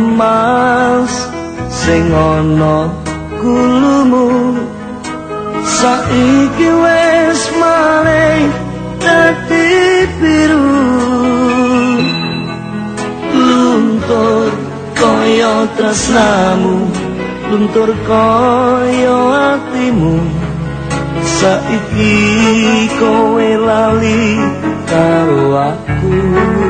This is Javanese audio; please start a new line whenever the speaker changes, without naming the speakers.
kalung emas sing ana kulumu saiki wis malih dadi biru. Luntur kaya tresnamu luntur kaya atimu. Saiki kowe lali karo aku